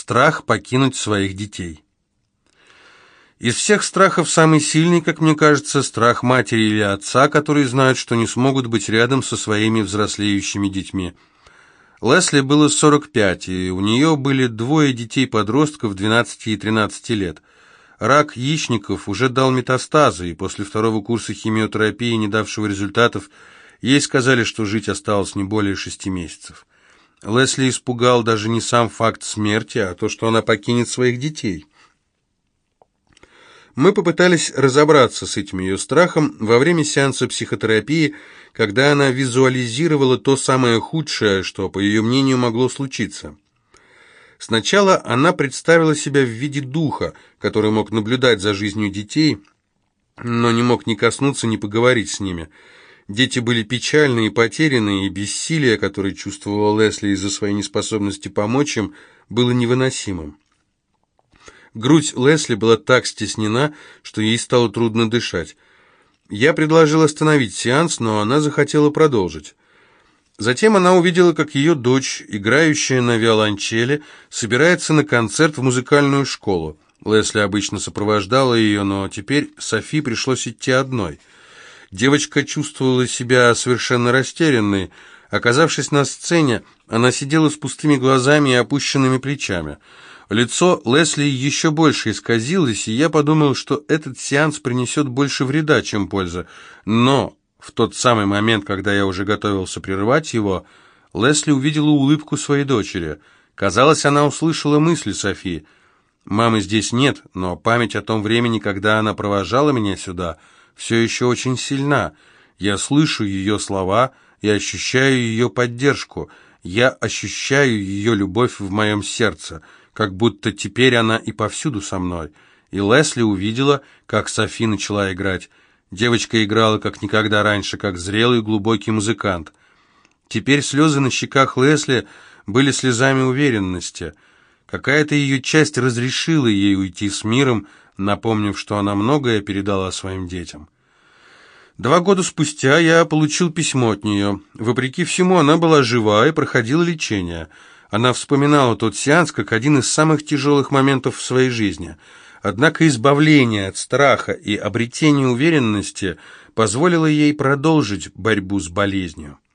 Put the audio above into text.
Страх покинуть своих детей. Из всех страхов самый сильный, как мне кажется, страх матери или отца, которые знают, что не смогут быть рядом со своими взрослеющими детьми. Лесли было 45, и у нее были двое детей-подростков 12 и 13 лет. Рак яичников уже дал метастазы, и после второго курса химиотерапии, не давшего результатов, ей сказали, что жить осталось не более шести месяцев. Лесли испугал даже не сам факт смерти, а то, что она покинет своих детей. Мы попытались разобраться с этим ее страхом во время сеанса психотерапии, когда она визуализировала то самое худшее, что, по ее мнению, могло случиться. Сначала она представила себя в виде духа, который мог наблюдать за жизнью детей, но не мог ни коснуться, ни поговорить с ними. Дети были печальны и потеряны, и бессилие, которое чувствовала Лесли из-за своей неспособности помочь им, было невыносимым. Грудь Лесли была так стеснена, что ей стало трудно дышать. Я предложил остановить сеанс, но она захотела продолжить. Затем она увидела, как ее дочь, играющая на виолончели, собирается на концерт в музыкальную школу. Лесли обычно сопровождала ее, но теперь Софи пришлось идти одной. Девочка чувствовала себя совершенно растерянной. Оказавшись на сцене, она сидела с пустыми глазами и опущенными плечами. Лицо Лесли еще больше исказилось, и я подумал, что этот сеанс принесет больше вреда, чем пользы. Но в тот самый момент, когда я уже готовился прервать его, Лесли увидела улыбку своей дочери. Казалось, она услышала мысли Софии. «Мамы здесь нет, но память о том времени, когда она провожала меня сюда, все еще очень сильна. Я слышу ее слова и ощущаю ее поддержку. Я ощущаю ее любовь в моем сердце» как будто теперь она и повсюду со мной. И Лесли увидела, как Софи начала играть. Девочка играла как никогда раньше, как зрелый глубокий музыкант. Теперь слезы на щеках Лесли были слезами уверенности. Какая-то ее часть разрешила ей уйти с миром, напомнив, что она многое передала своим детям. Два года спустя я получил письмо от нее. Вопреки всему, она была жива и проходила лечение – она вспоминала тот сеанс как один из самых тяжелых моментов в своей жизни. Однако избавление от страха и обретение уверенности позволило ей продолжить борьбу с болезнью.